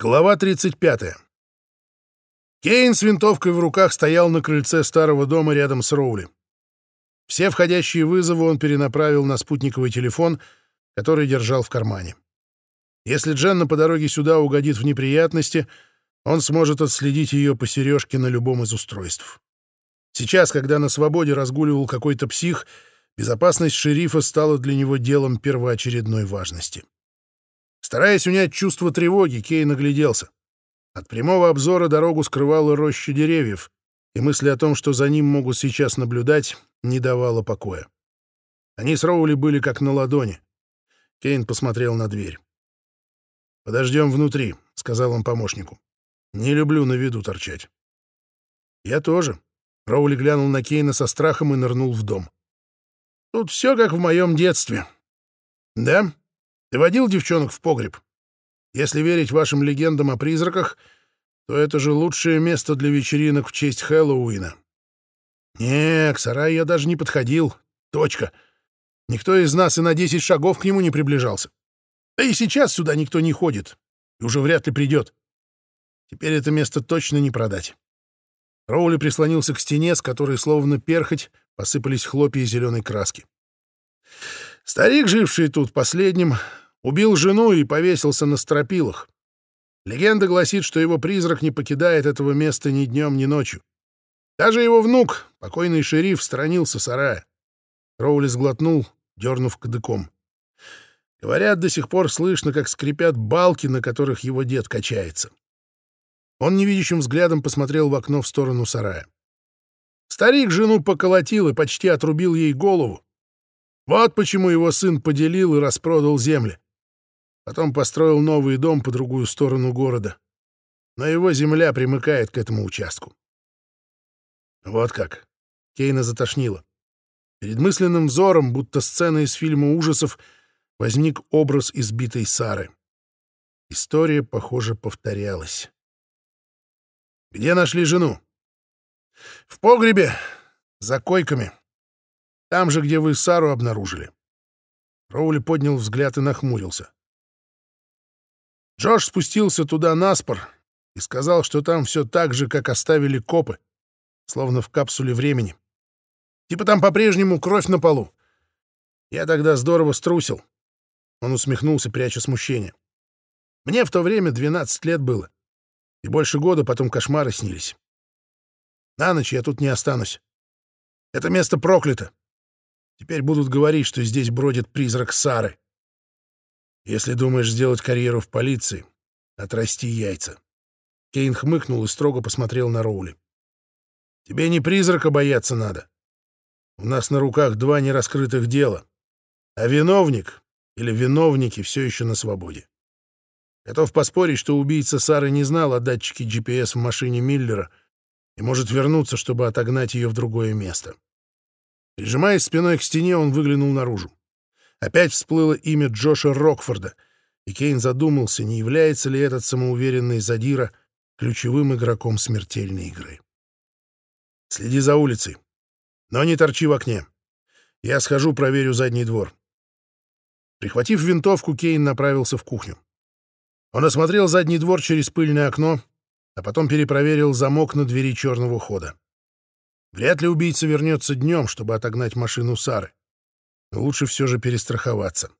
Глава 35. Кейн с винтовкой в руках стоял на крыльце старого дома рядом с Роули. Все входящие вызовы он перенаправил на спутниковый телефон, который держал в кармане. Если Дженна по дороге сюда угодит в неприятности, он сможет отследить ее по сережке на любом из устройств. Сейчас, когда на свободе разгуливал какой-то псих, безопасность шерифа стала для него делом первоочередной важности. Стараясь унять чувство тревоги, Кейн огляделся. От прямого обзора дорогу скрывала роща деревьев, и мысли о том, что за ним могут сейчас наблюдать, не давала покоя. Они с Роули были как на ладони. Кейн посмотрел на дверь. «Подождем внутри», — сказал он помощнику. «Не люблю на виду торчать». «Я тоже». Роули глянул на Кейна со страхом и нырнул в дом. «Тут все как в моем детстве». «Да?» Ты водил девчонок в погреб? Если верить вашим легендам о призраках, то это же лучшее место для вечеринок в честь Хэллоуина. Не, к сараю я даже не подходил. Точка. Никто из нас и на десять шагов к нему не приближался. Да и сейчас сюда никто не ходит. И уже вряд ли придет. Теперь это место точно не продать. Роули прислонился к стене, с которой, словно перхоть, посыпались хлопья зеленой краски. Старик, живший тут последним, убил жену и повесился на стропилах. Легенда гласит, что его призрак не покидает этого места ни днем, ни ночью. Даже его внук, покойный шериф, сторонился сарая. Роули сглотнул, дернув кадыком. Говорят, до сих пор слышно, как скрипят балки, на которых его дед качается. Он невидящим взглядом посмотрел в окно в сторону сарая. Старик жену поколотил и почти отрубил ей голову. Вот почему его сын поделил и распродал земли. Потом построил новый дом по другую сторону города. Но его земля примыкает к этому участку. Вот как. Кейна затошнило. Перед мысленным взором, будто сцена из фильма ужасов, возник образ избитой Сары. История, похоже, повторялась. «Где нашли жену?» «В погребе, за койками», там же, где вы Сару обнаружили. Роули поднял взгляд и нахмурился. Джош спустился туда наспор и сказал, что там все так же, как оставили копы, словно в капсуле времени. Типа там по-прежнему кровь на полу. Я тогда здорово струсил. Он усмехнулся, пряча смущение. Мне в то время 12 лет было. И больше года потом кошмары снились. На ночь я тут не останусь. Это место проклято. Теперь будут говорить, что здесь бродит призрак Сары. Если думаешь сделать карьеру в полиции, отрасти яйца. Кейн хмыкнул и строго посмотрел на Роули. Тебе не призрака бояться надо. У нас на руках два нераскрытых дела. А виновник или виновники все еще на свободе. Готов поспорить, что убийца Сары не знал о датчике GPS в машине Миллера и может вернуться, чтобы отогнать ее в другое место. Прижимаясь спиной к стене, он выглянул наружу. Опять всплыло имя Джоша Рокфорда, и Кейн задумался, не является ли этот самоуверенный задира ключевым игроком смертельной игры. «Следи за улицей. Но не торчи в окне. Я схожу, проверю задний двор». Прихватив винтовку, Кейн направился в кухню. Он осмотрел задний двор через пыльное окно, а потом перепроверил замок на двери черного хода. Вряд ли убийца вернется днем, чтобы отогнать машину Сары. Но лучше все же перестраховаться.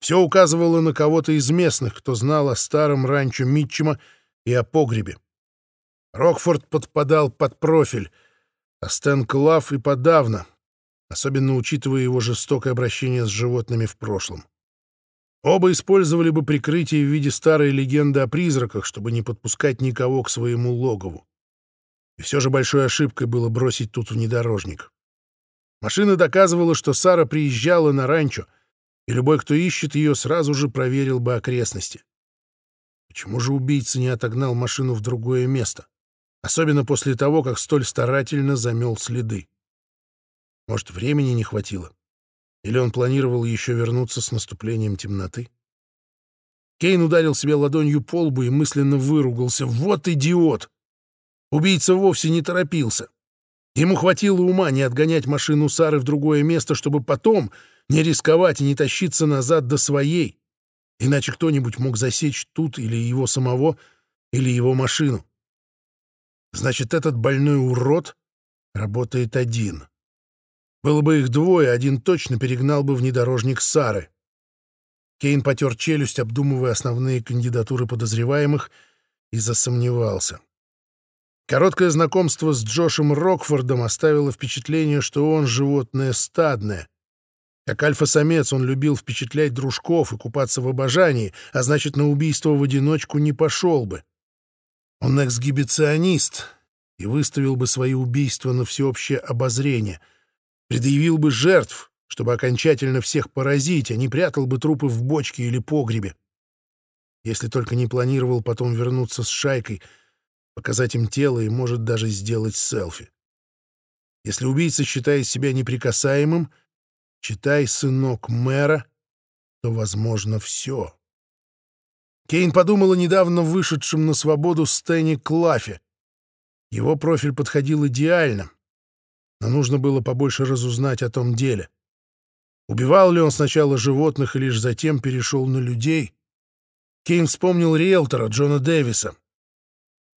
Все указывало на кого-то из местных, кто знал о старом ранчо Митчема и о погребе. Рокфорд подпадал под профиль, а Стэн Клав и подавно, особенно учитывая его жестокое обращение с животными в прошлом. Оба использовали бы прикрытие в виде старой легенды о призраках, чтобы не подпускать никого к своему логову. И все же большой ошибкой было бросить тут внедорожник. Машина доказывала, что Сара приезжала на ранчо, и любой, кто ищет ее, сразу же проверил бы окрестности. Почему же убийца не отогнал машину в другое место? Особенно после того, как столь старательно замел следы. Может, времени не хватило? Или он планировал еще вернуться с наступлением темноты? Кейн ударил себе ладонью по лбу и мысленно выругался. «Вот идиот!» Убийца вовсе не торопился. Ему хватило ума не отгонять машину Сары в другое место, чтобы потом не рисковать и не тащиться назад до своей. Иначе кто-нибудь мог засечь тут или его самого, или его машину. Значит, этот больной урод работает один. Было бы их двое, один точно перегнал бы внедорожник Сары. Кейн потер челюсть, обдумывая основные кандидатуры подозреваемых, и засомневался. Короткое знакомство с Джошем Рокфордом оставило впечатление, что он животное стадное. Как альфа-самец он любил впечатлять дружков и купаться в обожании, а значит, на убийство в одиночку не пошел бы. Он эксгибиционист и выставил бы свои убийства на всеобщее обозрение, предъявил бы жертв, чтобы окончательно всех поразить, а не прятал бы трупы в бочке или погребе. Если только не планировал потом вернуться с шайкой, показать им тело и, может, даже сделать селфи. Если убийца считает себя неприкасаемым, читай «Сынок мэра», то возможно все. Кейн подумал о недавно вышедшем на свободу Стэне Клафе. Его профиль подходил идеально, но нужно было побольше разузнать о том деле. Убивал ли он сначала животных и лишь затем перешел на людей? Кейн вспомнил риэлтора Джона Дэвиса.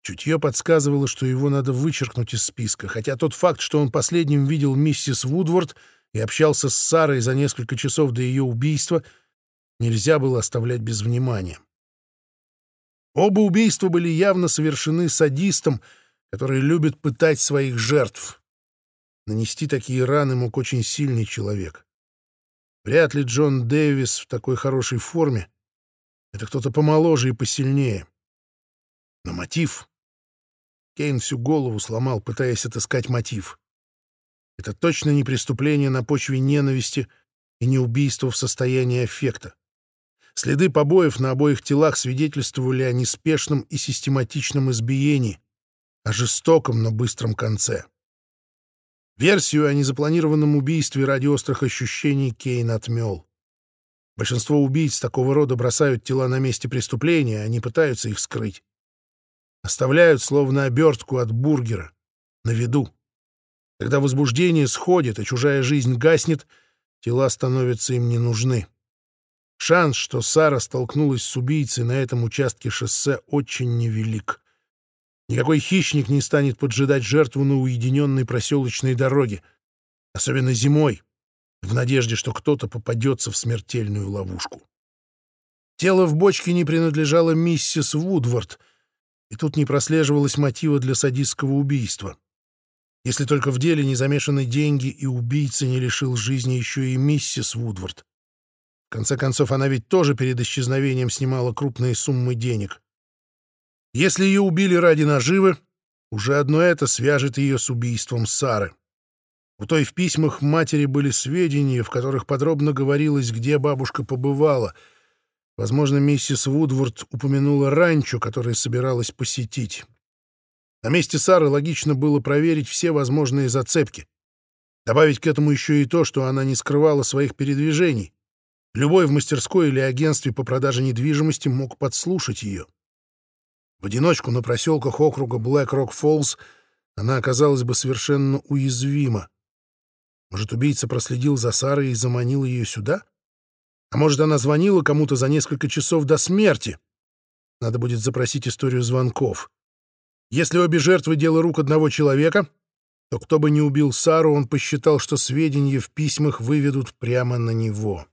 Чутье подсказывало, что его надо вычеркнуть из списка, хотя тот факт, что он последним видел миссис Вудворд и общался с Сарой за несколько часов до ее убийства, нельзя было оставлять без внимания. Оба убийства были явно совершены садистом, который любит пытать своих жертв. Нанести такие раны мог очень сильный человек. Вряд ли Джон Дэвис в такой хорошей форме. Это кто-то помоложе и посильнее. Но мотив... Кейн всю голову сломал, пытаясь отыскать мотив. Это точно не преступление на почве ненависти и не убийство в состоянии аффекта. Следы побоев на обоих телах свидетельствовали о неспешном и систематичном избиении, о жестоком, но быстром конце. Версию о незапланированном убийстве ради острых ощущений Кейн отмел. Большинство убийц такого рода бросают тела на месте преступления, а не пытаются их скрыть. Оставляют словно обертку от бургера, на виду. Когда возбуждение сходит, а чужая жизнь гаснет, тела становятся им не нужны. Шанс, что Сара столкнулась с убийцей на этом участке шоссе, очень невелик. Никакой хищник не станет поджидать жертву на уединенной проселочной дороге, особенно зимой, в надежде, что кто-то попадется в смертельную ловушку. Тело в бочке не принадлежало миссис Вудвард, и тут не прослеживалось мотива для садистского убийства. Если только в деле не замешаны деньги, и убийца не лишил жизни еще и миссис Вудвард конце концов, она ведь тоже перед исчезновением снимала крупные суммы денег. Если ее убили ради наживы, уже одно это свяжет ее с убийством Сары. У той в письмах матери были сведения, в которых подробно говорилось, где бабушка побывала. Возможно, миссис Вудворд упомянула ранчо, которое собиралась посетить. На месте Сары логично было проверить все возможные зацепки. Добавить к этому еще и то, что она не скрывала своих передвижений. Любой в мастерской или агентстве по продаже недвижимости мог подслушать ее. В одиночку на проселках округа Блэк-Рок-Фоллс она оказалась бы совершенно уязвима. Может, убийца проследил за Сарой и заманил ее сюда? А может, она звонила кому-то за несколько часов до смерти? Надо будет запросить историю звонков. Если обе жертвы — дело рук одного человека, то кто бы ни убил Сару, он посчитал, что сведения в письмах выведут прямо на него.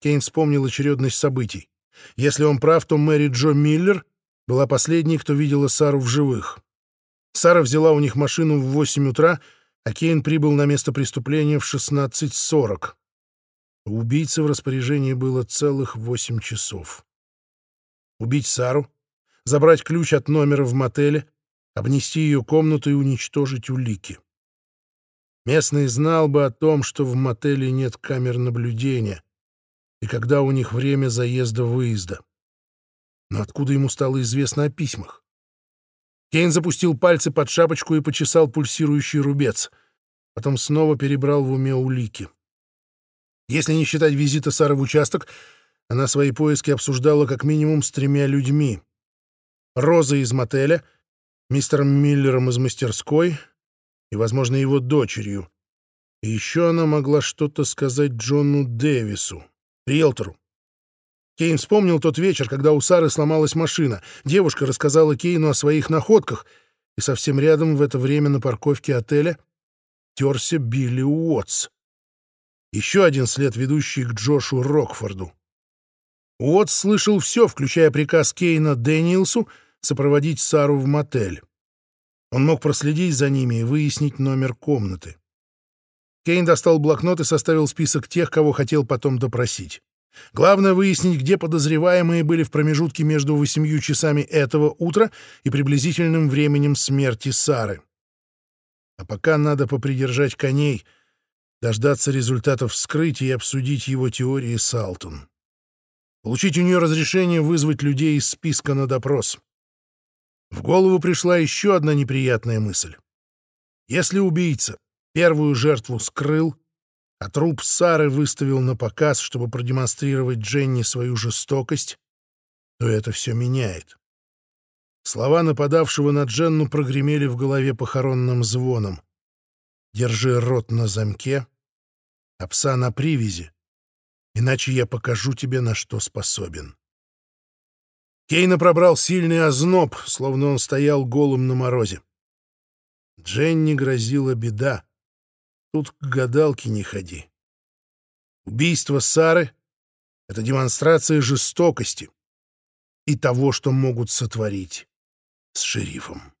Кейн вспомнил очередность событий. Если он прав, то Мэри Джо Миллер была последней, кто видела Сару в живых. Сара взяла у них машину в 8 утра, а Кейн прибыл на место преступления в 16.40. У убийцы в распоряжении было целых 8 часов. Убить Сару, забрать ключ от номера в мотеле, обнести ее комнату и уничтожить улики. Местный знал бы о том, что в мотеле нет камер наблюдения, и когда у них время заезда-выезда. Но откуда ему стало известно о письмах? Кейн запустил пальцы под шапочку и почесал пульсирующий рубец. Потом снова перебрал в уме улики. Если не считать визита Сары в участок, она свои поиски обсуждала как минимум с тремя людьми. Розой из мотеля, мистером Миллером из мастерской и, возможно, его дочерью. И еще она могла что-то сказать Джону Дэвису риэлтору. Кейн вспомнил тот вечер, когда у Сары сломалась машина. Девушка рассказала Кейну о своих находках, и совсем рядом в это время на парковке отеля терся Билли Уотс. Еще один след, ведущий к Джошу Рокфорду. Уотс слышал все, включая приказ Кейна Дэниелсу сопроводить Сару в мотель. Он мог проследить за ними и выяснить номер комнаты. Кейн достал блокнот и составил список тех, кого хотел потом допросить. Главное выяснить, где подозреваемые были в промежутке между восемью часами этого утра и приблизительным временем смерти Сары. А пока надо попридержать коней, дождаться результатов вскрытия и обсудить его теории с Алтон. Получить у нее разрешение вызвать людей из списка на допрос. В голову пришла еще одна неприятная мысль. Если убийца первую жертву скрыл, а труп Сары выставил на показ, чтобы продемонстрировать Дженни свою жестокость, то это все меняет. Слова нападавшего на Дженну прогремели в голове похоронным звоном. «Держи рот на замке, а пса на привязи, иначе я покажу тебе, на что способен». Кейна пробрал сильный озноб, словно он стоял голым на морозе. Дженни грозила беда. Тут к гадалке не ходи. Убийство Сары — это демонстрация жестокости и того, что могут сотворить с шерифом.